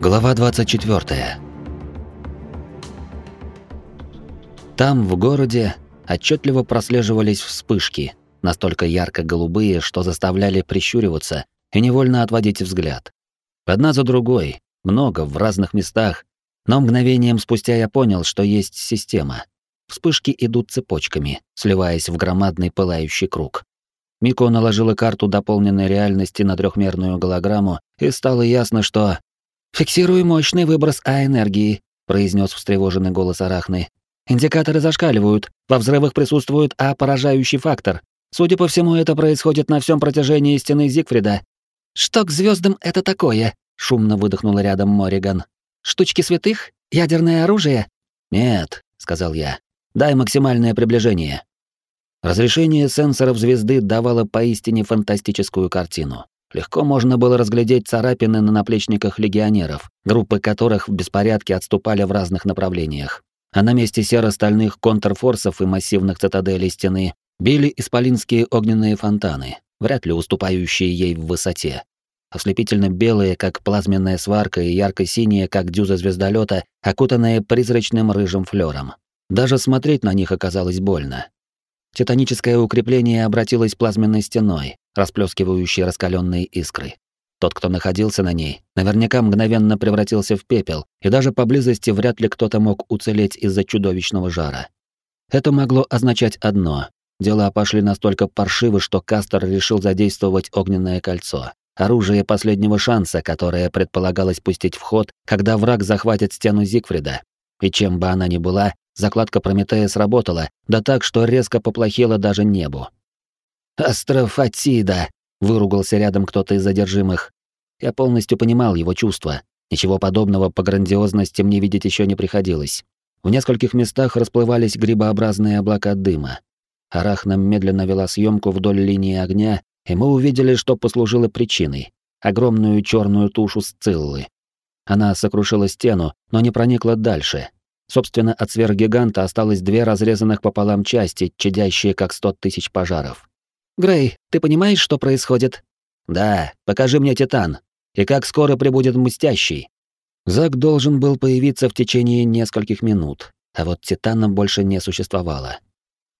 Глава 24. Там, в городе, отчетливо прослеживались вспышки, настолько ярко-голубые, что заставляли прищуриваться и невольно отводить взгляд. Одна за другой, много в разных местах, но мгновением спустя я понял, что есть система. Вспышки идут цепочками, сливаясь в громадный пылающий круг. Мико наложила карту дополненной реальности на трехмерную голограмму, и стало ясно, что «Фиксирую мощный выброс А-энергии», — произнес встревоженный голос Арахны. «Индикаторы зашкаливают, во взрывах присутствует А-поражающий фактор. Судя по всему, это происходит на всем протяжении стены Зигфрида». «Что к звездам это такое?» — шумно выдохнула рядом Мориган. «Штучки святых? Ядерное оружие?» «Нет», — сказал я. «Дай максимальное приближение». Разрешение сенсоров звезды давало поистине фантастическую картину. Легко можно было разглядеть царапины на наплечниках легионеров, группы которых в беспорядке отступали в разных направлениях. А на месте серо-стальных контрфорсов и массивных цитаделей стены били исполинские огненные фонтаны, вряд ли уступающие ей в высоте. Ослепительно белые, как плазменная сварка, и ярко-синие, как дюза звездолета, окутанные призрачным рыжим флером. Даже смотреть на них оказалось больно. Титаническое укрепление обратилось плазменной стеной, расплескивающей раскаленные искры. Тот, кто находился на ней, наверняка мгновенно превратился в пепел, и даже поблизости вряд ли кто-то мог уцелеть из-за чудовищного жара. Это могло означать одно. Дела пошли настолько паршивы, что Кастер решил задействовать огненное кольцо. Оружие последнего шанса, которое предполагалось пустить в ход, когда враг захватит стену Зигфрида. И чем бы она ни была, Закладка Прометея сработала, да так, что резко поплохело даже небу. «Астрофатида!» — выругался рядом кто-то из задержимых. Я полностью понимал его чувства. Ничего подобного по грандиозности мне видеть еще не приходилось. В нескольких местах расплывались грибообразные облака дыма. Арахна медленно вела съемку вдоль линии огня, и мы увидели, что послужило причиной — огромную черную тушу Сциллы. Она сокрушила стену, но не проникла дальше, Собственно, от сверхгиганта осталось две разрезанных пополам части, чадящие как сто тысяч пожаров. «Грей, ты понимаешь, что происходит?» «Да, покажи мне Титан. И как скоро прибудет Мстящий?» Зак должен был появиться в течение нескольких минут, а вот Титана больше не существовало.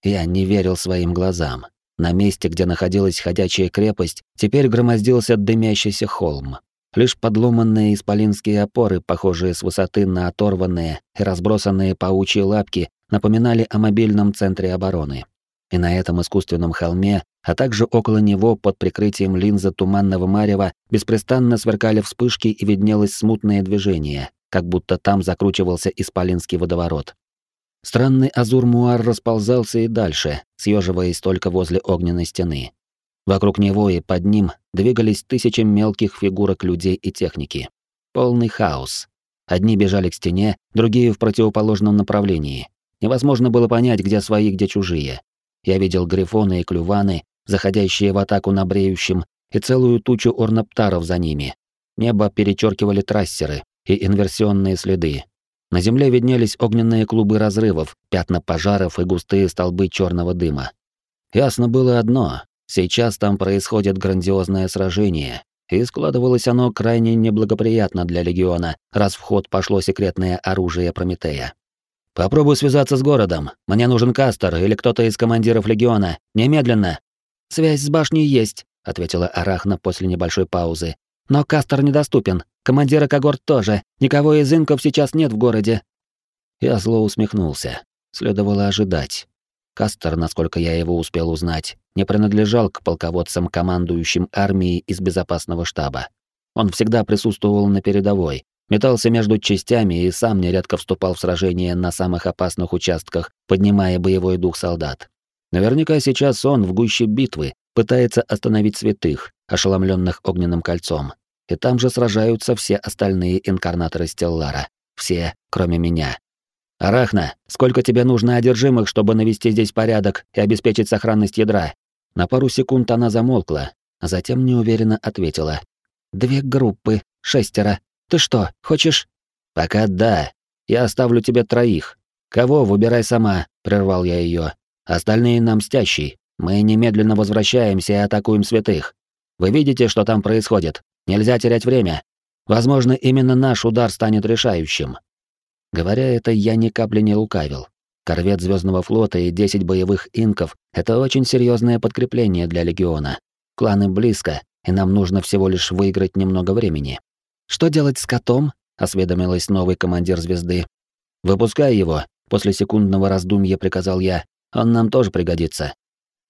Я не верил своим глазам. На месте, где находилась ходячая крепость, теперь громоздился дымящийся холм. Лишь подломанные исполинские опоры, похожие с высоты на оторванные и разбросанные паучьи лапки, напоминали о мобильном центре обороны. И на этом искусственном холме, а также около него под прикрытием линзы туманного марева беспрестанно сверкали вспышки и виднелось смутное движение, как будто там закручивался исполинский водоворот. Странный азур-муар расползался и дальше, съеживаясь только возле огненной стены. Вокруг него и под ним двигались тысячи мелких фигурок людей и техники. Полный хаос. Одни бежали к стене, другие в противоположном направлении. Невозможно было понять, где свои, где чужие. Я видел грифоны и клюваны, заходящие в атаку на бреющем, и целую тучу орнаптаров за ними. Небо перечеркивали трассеры и инверсионные следы. На земле виднелись огненные клубы разрывов, пятна пожаров и густые столбы черного дыма. Ясно было одно Сейчас там происходит грандиозное сражение, и складывалось оно крайне неблагоприятно для легиона, раз в ход пошло секретное оружие Прометея. Попробуй связаться с городом. Мне нужен Кастер или кто-то из командиров легиона. Немедленно. Связь с башней есть, ответила Арахна после небольшой паузы. Но Кастер недоступен. Командира когорт тоже. Никого из инков сейчас нет в городе. Я зло усмехнулся. Следовало ожидать. Кастер, насколько я его успел узнать, не принадлежал к полководцам, командующим армией из безопасного штаба. Он всегда присутствовал на передовой, метался между частями и сам нередко вступал в сражения на самых опасных участках, поднимая боевой дух солдат. Наверняка сейчас он в гуще битвы пытается остановить святых, ошеломленных огненным кольцом. И там же сражаются все остальные инкарнаторы Стеллара. Все, кроме меня. «Арахна, сколько тебе нужно одержимых, чтобы навести здесь порядок и обеспечить сохранность ядра?» На пару секунд она замолкла, а затем неуверенно ответила. «Две группы, шестеро. Ты что, хочешь?» «Пока да. Я оставлю тебе троих. Кого, выбирай сама», — прервал я ее. «Остальные нам мстящий. Мы немедленно возвращаемся и атакуем святых. Вы видите, что там происходит? Нельзя терять время». Возможно, именно наш удар станет решающим. Говоря это, я ни капли не лукавил. Корвет Звездного флота и 10 боевых инков — это очень серьезное подкрепление для Легиона. Кланы близко, и нам нужно всего лишь выиграть немного времени. «Что делать с котом?» — осведомилась новый командир звезды. «Выпускай его», — после секундного раздумья приказал я. «Он нам тоже пригодится».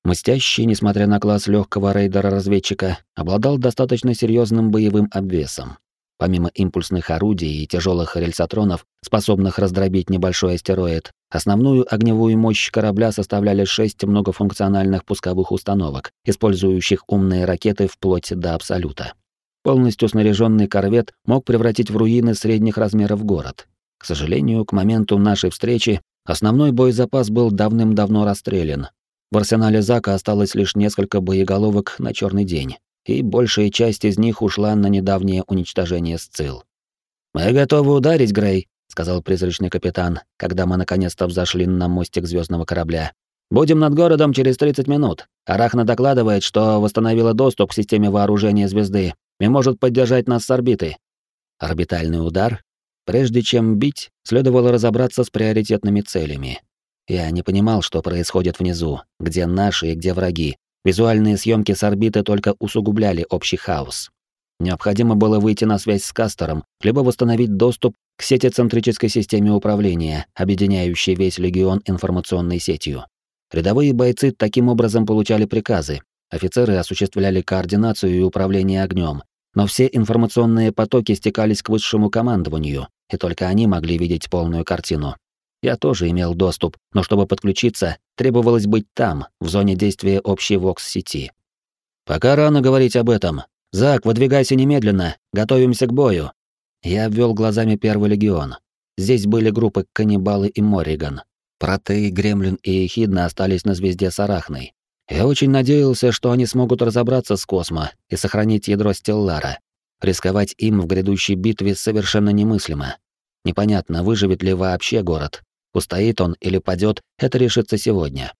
Мстящий, несмотря на класс легкого рейдера-разведчика, обладал достаточно серьезным боевым обвесом. Помимо импульсных орудий и тяжелых рельсотронов, способных раздробить небольшой астероид, основную огневую мощь корабля составляли шесть многофункциональных пусковых установок, использующих умные ракеты вплоть до абсолюта. Полностью снаряженный корвет мог превратить в руины средних размеров город. К сожалению, к моменту нашей встречи основной боезапас был давным-давно расстрелян, в арсенале Зака осталось лишь несколько боеголовок на черный день, и большая часть из них ушла на недавнее уничтожение Сцил. «Мы готовы ударить, Грей», — сказал призрачный капитан, когда мы наконец-то взошли на мостик звездного корабля. «Будем над городом через 30 минут. Арахна докладывает, что восстановила доступ к системе вооружения звезды и может поддержать нас с орбиты». Орбитальный удар? Прежде чем бить, следовало разобраться с приоритетными целями. Я не понимал, что происходит внизу, где наши и где враги. Визуальные съемки с орбиты только усугубляли общий хаос. Необходимо было выйти на связь с Кастером, либо восстановить доступ к сети-центрической системе управления, объединяющей весь легион информационной сетью. Рядовые бойцы таким образом получали приказы, офицеры осуществляли координацию и управление огнем, но все информационные потоки стекались к высшему командованию, и только они могли видеть полную картину. Я тоже имел доступ, но чтобы подключиться, требовалось быть там, в зоне действия общей ВОКС-сети. «Пока рано говорить об этом. Зак, выдвигайся немедленно, готовимся к бою». Я обвел глазами Первый легион. Здесь были группы Каннибалы и Морриган. Протей, Гремлин и Эхидна остались на звезде с Арахной. Я очень надеялся, что они смогут разобраться с Космо и сохранить ядро Стеллара. Рисковать им в грядущей битве совершенно немыслимо. Непонятно, выживет ли вообще город, Устоит он или падет, это решится сегодня.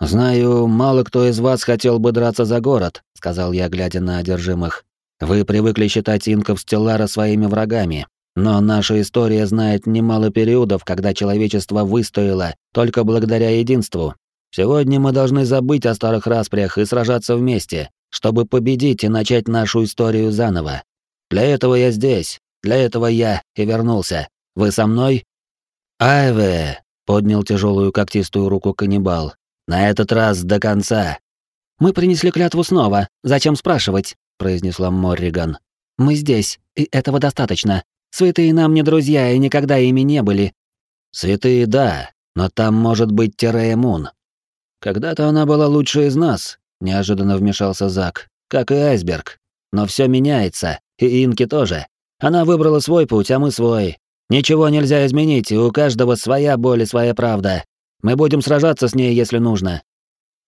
«Знаю, мало кто из вас хотел бы драться за город», — сказал я, глядя на одержимых. «Вы привыкли считать инков Стеллара своими врагами, но наша история знает немало периодов, когда человечество выстояло только благодаря единству. Сегодня мы должны забыть о старых распрях и сражаться вместе, чтобы победить и начать нашу историю заново. Для этого я здесь, для этого я и вернулся. Вы со мной?» «Айве!» — поднял тяжелую когтистую руку каннибал. «На этот раз до конца!» «Мы принесли клятву снова. Зачем спрашивать?» — произнесла Морриган. «Мы здесь, и этого достаточно. Святые нам не друзья и никогда ими не были». «Святые, да, но там может быть Терея Мун». «Когда-то она была лучшей из нас», — неожиданно вмешался Зак, «как и айсберг. Но все меняется, и Инки тоже. Она выбрала свой путь, а мы свой. Ничего нельзя изменить, и у каждого своя боль и своя правда. Мы будем сражаться с ней, если нужно.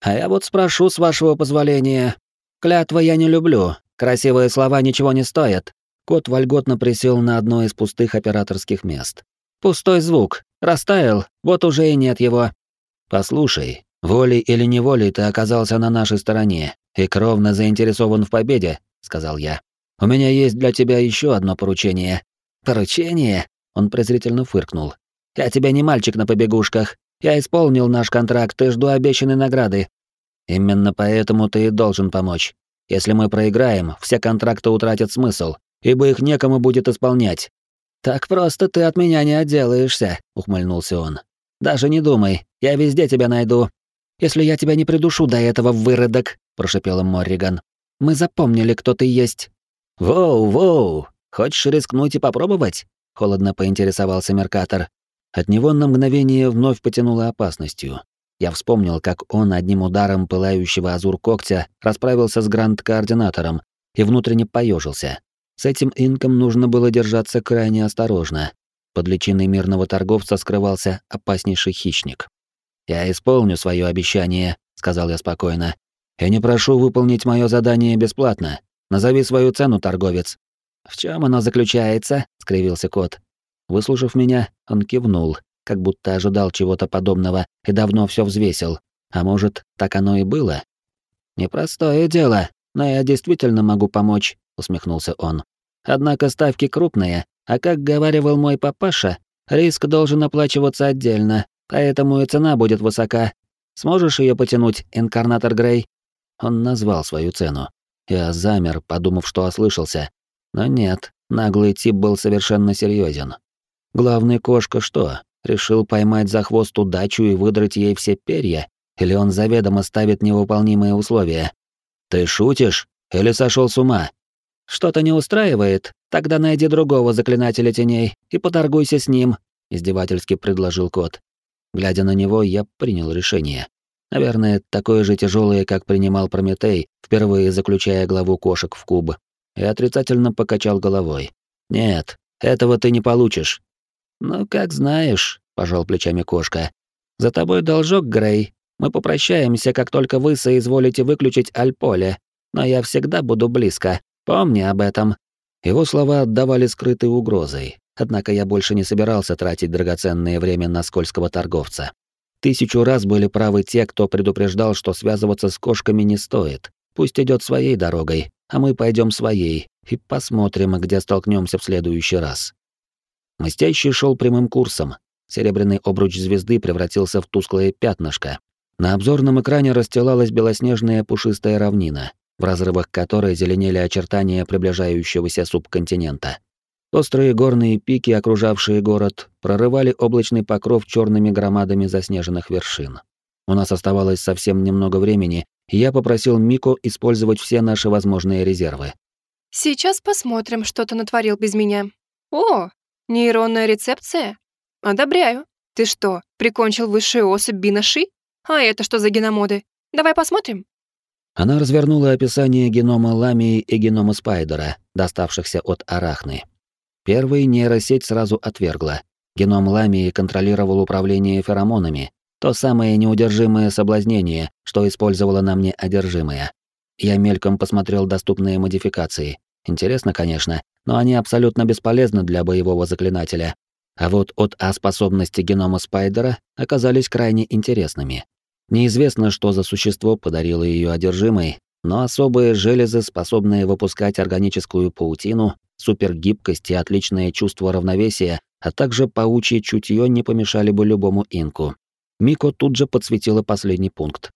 А я вот спрошу, с вашего позволения. Клятва я не люблю. Красивые слова ничего не стоят. Кот вольготно присел на одно из пустых операторских мест. Пустой звук. Растаял, вот уже и нет его. Послушай, волей или неволей ты оказался на нашей стороне и кровно заинтересован в победе, сказал я. У меня есть для тебя еще одно поручение. Поручение? Он презрительно фыркнул. «Я тебя не мальчик на побегушках. Я исполнил наш контракт и жду обещанной награды. Именно поэтому ты и должен помочь. Если мы проиграем, все контракты утратят смысл, ибо их некому будет исполнять». «Так просто ты от меня не отделаешься», — ухмыльнулся он. «Даже не думай, я везде тебя найду. Если я тебя не придушу до этого, выродок», — прошипела Морриган. «Мы запомнили, кто ты есть». «Воу-воу, хочешь рискнуть и попробовать?» — холодно поинтересовался Меркатор. От него на мгновение вновь потянуло опасностью. Я вспомнил, как он одним ударом пылающего азур когтя расправился с гранд-координатором и внутренне поежился. С этим инком нужно было держаться крайне осторожно. Под личиной мирного торговца скрывался опаснейший хищник. «Я исполню свое обещание», — сказал я спокойно. «Я не прошу выполнить мое задание бесплатно. Назови свою цену, торговец». «В чем оно заключается?» — скривился кот. Выслушав меня, он кивнул, как будто ожидал чего-то подобного и давно все взвесил. А может, так оно и было? «Непростое дело, но я действительно могу помочь», — усмехнулся он. Однако ставки крупные, а как говаривал мой папаша, риск должен оплачиваться отдельно, поэтому и цена будет высока. Сможешь ее потянуть, инкарнатор Грей? Он назвал свою цену. Я замер, подумав, что ослышался. Но нет, наглый тип был совершенно серьезен. Главный кошка что, решил поймать за хвост удачу и выдрать ей все перья? Или он заведомо ставит невыполнимые условия? Ты шутишь? Или сошел с ума? Что-то не устраивает? Тогда найди другого заклинателя теней и поторгуйся с ним, издевательски предложил кот. Глядя на него, я принял решение. Наверное, такое же тяжелое, как принимал Прометей, впервые заключая главу кошек в куб. И отрицательно покачал головой. Нет, этого ты не получишь. Ну, как знаешь, пожал плечами кошка. За тобой должок, Грей. Мы попрощаемся, как только вы соизволите выключить Альполе. Но я всегда буду близко. Помни об этом. Его слова отдавали скрытой угрозой. Однако я больше не собирался тратить драгоценное время на скользкого торговца. Тысячу раз были правы те, кто предупреждал, что связываться с кошками не стоит. Пусть идет своей дорогой, а мы пойдем своей и посмотрим, где столкнемся в следующий раз. Мстящий шел прямым курсом. Серебряный обруч звезды превратился в тусклое пятнышко. На обзорном экране расстилалась белоснежная пушистая равнина, в разрывах которой зеленели очертания приближающегося субконтинента. Острые горные пики, окружавшие город, прорывали облачный покров черными громадами заснеженных вершин. У нас оставалось совсем немного времени, и я попросил Мико использовать все наши возможные резервы. «Сейчас посмотрим, что ты натворил без меня. О, нейронная рецепция? Одобряю. Ты что, прикончил высшую особь Бинаши? А это что за геномоды? Давай посмотрим». Она развернула описание генома Ламии и генома Спайдера, доставшихся от Арахны. Первый нейросеть сразу отвергла. Геном Ламии контролировал управление феромонами, то самое неудержимое соблазнение, что использовала на мне одержимое. Я мельком посмотрел доступные модификации. Интересно, конечно, но они абсолютно бесполезны для боевого заклинателя. А вот от А-способности генома Спайдера оказались крайне интересными. Неизвестно, что за существо подарило ее одержимой, но особые железы, способные выпускать органическую паутину, супергибкость и отличное чувство равновесия, а также паучье чутье не помешали бы любому инку. Мико тут же подсветила последний пункт.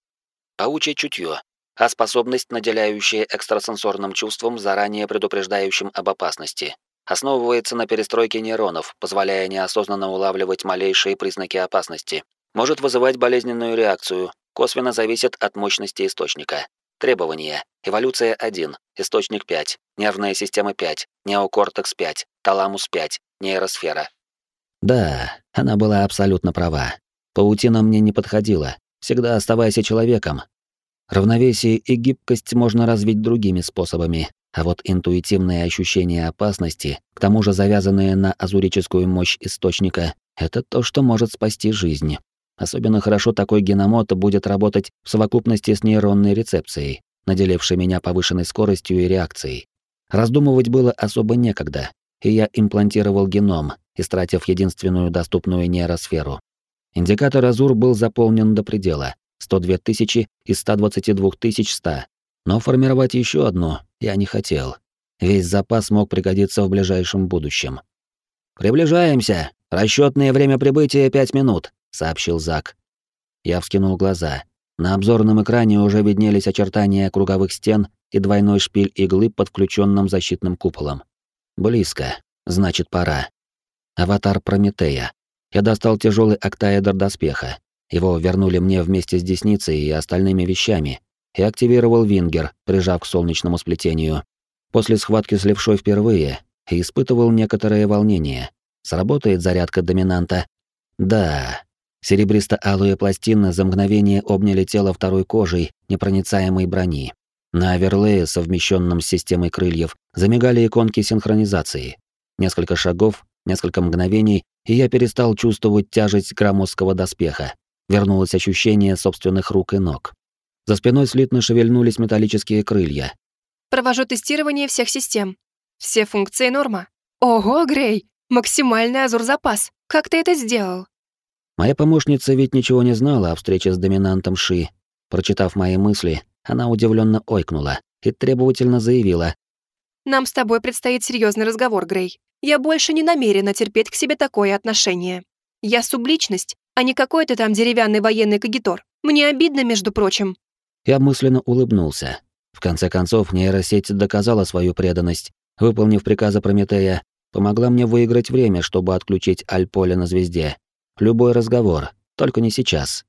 Паучье чутье, а способность, наделяющая экстрасенсорным чувством, заранее предупреждающим об опасности. Основывается на перестройке нейронов, позволяя неосознанно улавливать малейшие признаки опасности. Может вызывать болезненную реакцию, косвенно зависит от мощности источника. Требования. Эволюция 1, источник 5, нервная система 5, неокортекс 5, таламус 5, нейросфера. Да, она была абсолютно права. Паутина мне не подходила. Всегда оставайся человеком. Равновесие и гибкость можно развить другими способами, а вот интуитивное ощущение опасности, к тому же завязанное на азурическую мощь источника, это то, что может спасти жизнь. Особенно хорошо такой геномод будет работать в совокупности с нейронной рецепцией, наделившей меня повышенной скоростью и реакцией. Раздумывать было особо некогда, и я имплантировал геном, истратив единственную доступную нейросферу. Индикатор Азур был заполнен до предела — 102 тысячи из 122 100. Но формировать еще одну я не хотел. Весь запас мог пригодиться в ближайшем будущем. «Приближаемся! Расчетное время прибытия — пять минут!» Сообщил Зак. Я вскинул глаза. На обзорном экране уже виднелись очертания круговых стен и двойной шпиль иглы под включенным защитным куполом. Близко. Значит, пора. Аватар Прометея. Я достал тяжелый октаэдр доспеха. Его вернули мне вместе с десницей и остальными вещами. И активировал Вингер, прижав к солнечному сплетению. После схватки с левшой впервые и испытывал некоторое волнение. Сработает зарядка доминанта? Да, Серебристо-алые пластины за мгновение обняли тело второй кожей непроницаемой брони. На оверлее, совмещенном с системой крыльев, замигали иконки синхронизации. Несколько шагов, несколько мгновений, и я перестал чувствовать тяжесть громоздкого доспеха. Вернулось ощущение собственных рук и ног. За спиной слитно шевельнулись металлические крылья. «Провожу тестирование всех систем. Все функции норма. Ого, Грей! Максимальный азур-запас! Как ты это сделал?» Моя помощница ведь ничего не знала о встрече с доминантом Ши. Прочитав мои мысли, она удивленно ойкнула и требовательно заявила. Нам с тобой предстоит серьезный разговор, Грей. Я больше не намерена терпеть к себе такое отношение. Я субличность, а не какой-то там деревянный военный кагитор. Мне обидно, между прочим». Я мысленно улыбнулся. В конце концов, нейросеть доказала свою преданность, выполнив приказы Прометея, помогла мне выиграть время, чтобы отключить Альполе на звезде. Любой разговор, только не сейчас.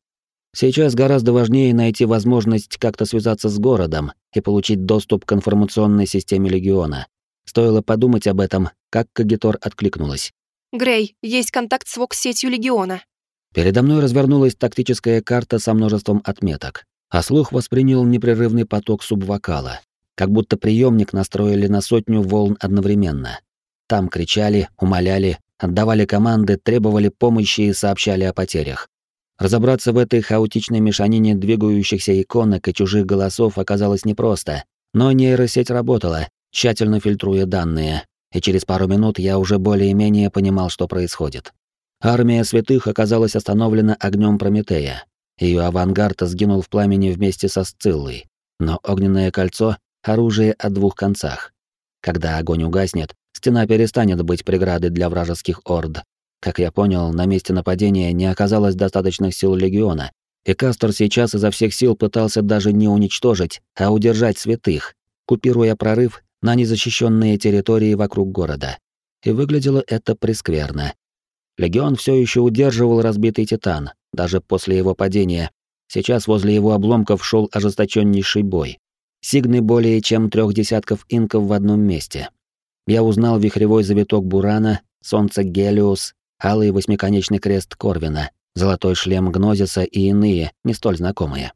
Сейчас гораздо важнее найти возможность как-то связаться с городом и получить доступ к информационной системе Легиона. Стоило подумать об этом, как Кагитор откликнулась. «Грей, есть контакт с ВОК-сетью Легиона». Передо мной развернулась тактическая карта со множеством отметок, а слух воспринял непрерывный поток субвокала, как будто приемник настроили на сотню волн одновременно. Там кричали, умоляли, отдавали команды, требовали помощи и сообщали о потерях. Разобраться в этой хаотичной мешанине двигающихся иконок и чужих голосов оказалось непросто, но нейросеть работала, тщательно фильтруя данные, и через пару минут я уже более-менее понимал, что происходит. Армия святых оказалась остановлена огнем Прометея. Ее авангард сгинул в пламени вместе со Сциллой, но огненное кольцо — оружие о двух концах. Когда огонь угаснет, стена перестанет быть преградой для вражеских орд. Как я понял, на месте нападения не оказалось достаточных сил легиона, и Кастер сейчас изо всех сил пытался даже не уничтожить, а удержать святых, купируя прорыв на незащищенные территории вокруг города. И выглядело это прескверно. Легион все еще удерживал разбитый Титан, даже после его падения. Сейчас возле его обломков шел ожесточеннейший бой. Сигны более чем трех десятков инков в одном месте. Я узнал вихревой завиток Бурана, солнце Гелиус, алый восьмиконечный крест Корвина, золотой шлем Гнозиса и иные, не столь знакомые.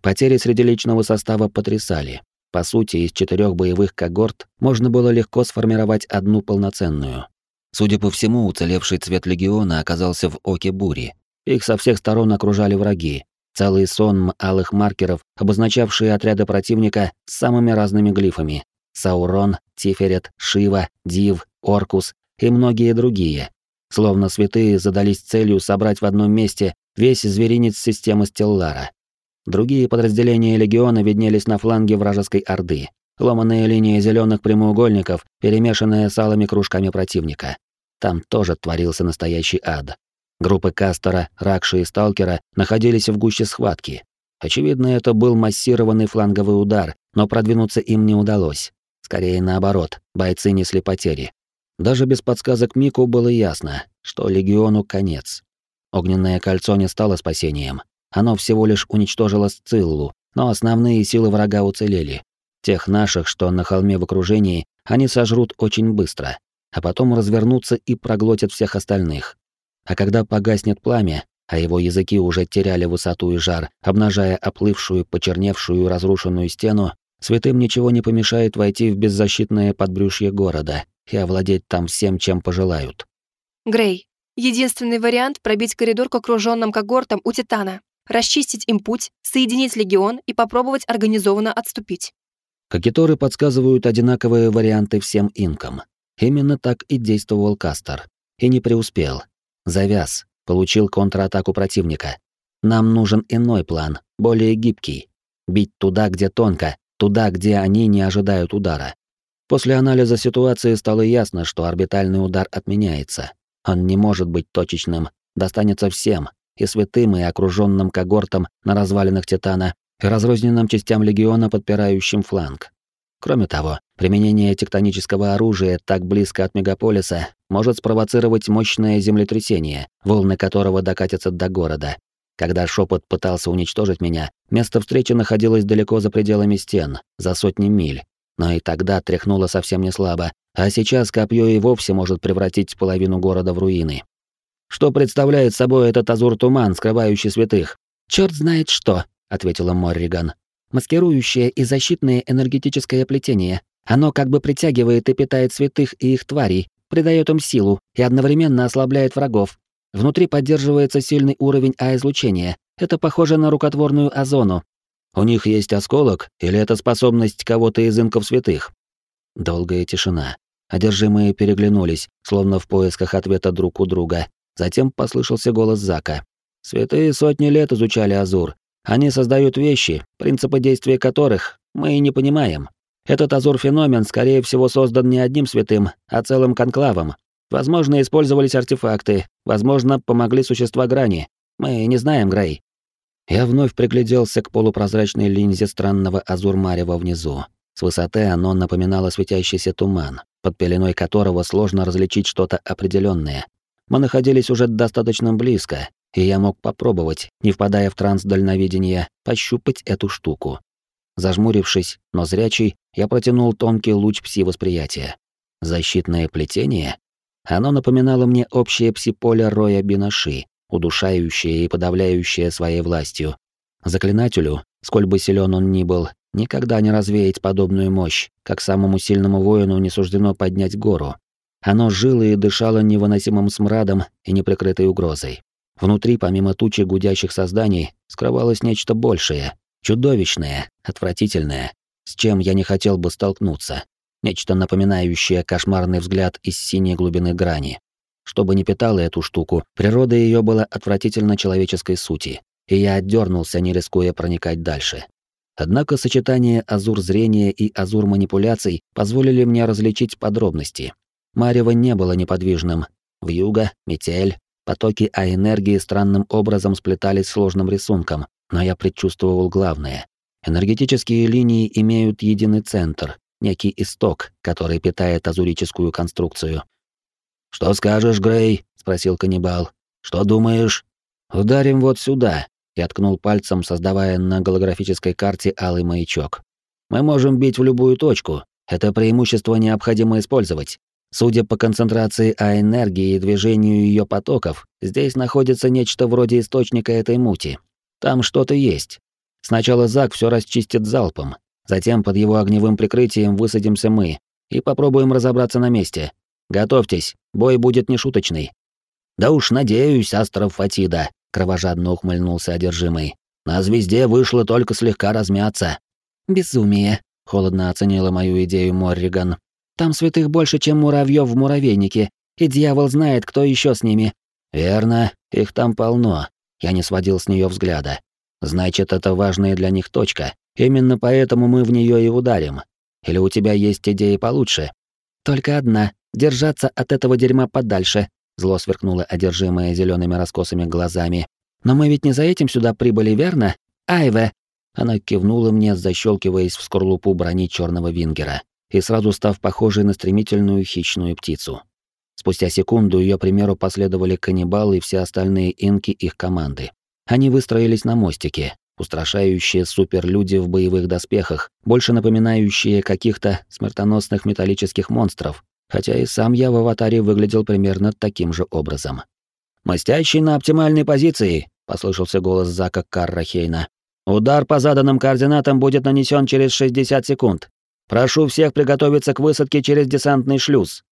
Потери среди личного состава потрясали. По сути, из четырех боевых когорт можно было легко сформировать одну полноценную. Судя по всему, уцелевший цвет легиона оказался в оке бури. Их со всех сторон окружали враги. Целый сон алых маркеров, обозначавшие отряды противника с самыми разными глифами. Саурон, Тиферет, Шива, Див, Оркус и многие другие. Словно святые задались целью собрать в одном месте весь зверинец системы Стеллара. Другие подразделения легиона виднелись на фланге вражеской орды. Ломаная линия зеленых прямоугольников, перемешанная с алыми кружками противника. Там тоже творился настоящий ад. Группы Кастера, Ракши и Сталкера находились в гуще схватки. Очевидно, это был массированный фланговый удар, но продвинуться им не удалось. Скорее наоборот, бойцы несли потери. Даже без подсказок Мику было ясно, что легиону конец. Огненное кольцо не стало спасением. Оно всего лишь уничтожило Сциллу, но основные силы врага уцелели. Тех наших, что на холме в окружении, они сожрут очень быстро а потом развернутся и проглотят всех остальных. А когда погаснет пламя, а его языки уже теряли высоту и жар, обнажая оплывшую, почерневшую, разрушенную стену, святым ничего не помешает войти в беззащитное подбрюшье города и овладеть там всем, чем пожелают. Грей, единственный вариант — пробить коридор к окруженным когортам у Титана, расчистить им путь, соединить легион и попробовать организованно отступить. Кокеторы подсказывают одинаковые варианты всем инкам. Именно так и действовал Кастер. И не преуспел. Завяз, получил контратаку противника. Нам нужен иной план, более гибкий. Бить туда, где тонко, туда, где они не ожидают удара. После анализа ситуации стало ясно, что орбитальный удар отменяется. Он не может быть точечным, достанется всем, и святым, и окруженным когортам на развалинах Титана, и разрозненным частям легиона, подпирающим фланг. Кроме того, применение тектонического оружия так близко от мегаполиса может спровоцировать мощное землетрясение, волны которого докатятся до города. Когда шепот пытался уничтожить меня, место встречи находилось далеко за пределами стен, за сотни миль. Но и тогда тряхнуло совсем не слабо, а сейчас копье и вовсе может превратить половину города в руины. Что представляет собой этот азур-туман, скрывающий святых? Черт знает что, ответила Морриган маскирующее и защитное энергетическое плетение. Оно как бы притягивает и питает святых и их тварей, придает им силу и одновременно ослабляет врагов. Внутри поддерживается сильный уровень А-излучения. Это похоже на рукотворную озону. У них есть осколок, или это способность кого-то из инков святых? Долгая тишина. Одержимые переглянулись, словно в поисках ответа друг у друга. Затем послышался голос Зака. Святые сотни лет изучали Азур, они создают вещи, принципы действия которых мы и не понимаем. Этот азур-феномен, скорее всего, создан не одним святым, а целым конклавом. Возможно, использовались артефакты, возможно, помогли существа грани. Мы не знаем, Грей. Я вновь пригляделся к полупрозрачной линзе странного азур-марева внизу. С высоты оно напоминало светящийся туман, под пеленой которого сложно различить что-то определенное. Мы находились уже достаточно близко, и я мог попробовать, не впадая в транс дальновидения, пощупать эту штуку. Зажмурившись, но зрячий, я протянул тонкий луч пси-восприятия. Защитное плетение? Оно напоминало мне общее пси-поле Роя Бинаши, удушающее и подавляющее своей властью. Заклинателю, сколь бы силен он ни был, никогда не развеять подобную мощь, как самому сильному воину не суждено поднять гору. Оно жило и дышало невыносимым смрадом и неприкрытой угрозой. Внутри, помимо тучи гудящих созданий, скрывалось нечто большее, чудовищное, отвратительное, с чем я не хотел бы столкнуться. Нечто напоминающее кошмарный взгляд из синей глубины грани. Что бы ни питало эту штуку, природа ее была отвратительно человеческой сути, и я отдернулся, не рискуя проникать дальше. Однако сочетание азур зрения и азур манипуляций позволили мне различить подробности. Марево не было неподвижным. Вьюга, метель, Потоки А-энергии странным образом сплетались сложным рисунком, но я предчувствовал главное. Энергетические линии имеют единый центр, некий исток, который питает азурическую конструкцию. «Что скажешь, Грей?» — спросил каннибал. «Что думаешь?» «Ударим вот сюда», — я ткнул пальцем, создавая на голографической карте алый маячок. «Мы можем бить в любую точку. Это преимущество необходимо использовать. Судя по концентрации А-энергии и движению ее потоков, здесь находится нечто вроде источника этой мути. Там что-то есть. Сначала Зак все расчистит залпом, затем под его огневым прикрытием высадимся мы и попробуем разобраться на месте. Готовьтесь, бой будет нешуточный. Да уж надеюсь, Астров Фатида, кровожадно ухмыльнулся одержимый. На звезде вышло только слегка размяться. Безумие, холодно оценила мою идею Морриган. Там святых больше, чем муравьев в муравейнике, и дьявол знает, кто еще с ними. Верно, их там полно. Я не сводил с нее взгляда. Значит, это важная для них точка. Именно поэтому мы в нее и ударим. Или у тебя есть идеи получше? Только одна держаться от этого дерьма подальше, зло сверкнуло одержимое зелеными раскосами глазами. Но мы ведь не за этим сюда прибыли, верно? Айве. Она кивнула мне, защелкиваясь в скорлупу брони черного вингера и сразу став похожей на стремительную хищную птицу. Спустя секунду ее примеру последовали каннибалы и все остальные инки их команды. Они выстроились на мостике, устрашающие суперлюди в боевых доспехах, больше напоминающие каких-то смертоносных металлических монстров, хотя и сам я в аватаре выглядел примерно таким же образом. «Мостящий на оптимальной позиции», — послышался голос Зака Каррахейна. «Удар по заданным координатам будет нанесен через 60 секунд. Прошу всех приготовиться к высадке через десантный шлюз.